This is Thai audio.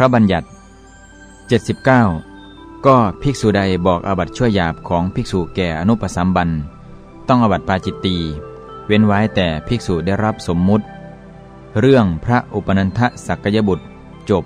ระบัญญัติ 79 ก็ภิกษุใดบอกอบัตชั่วหยาบของภิกษุแก่อนุปสัมบัน ต้องอบัตปาจิตตี เว้นไว้แต่ภิกษุได้รับสมมุติ เรื่องพระอุปนันทสักยบุตรจบ